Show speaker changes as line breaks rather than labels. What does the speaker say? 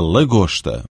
lagosta.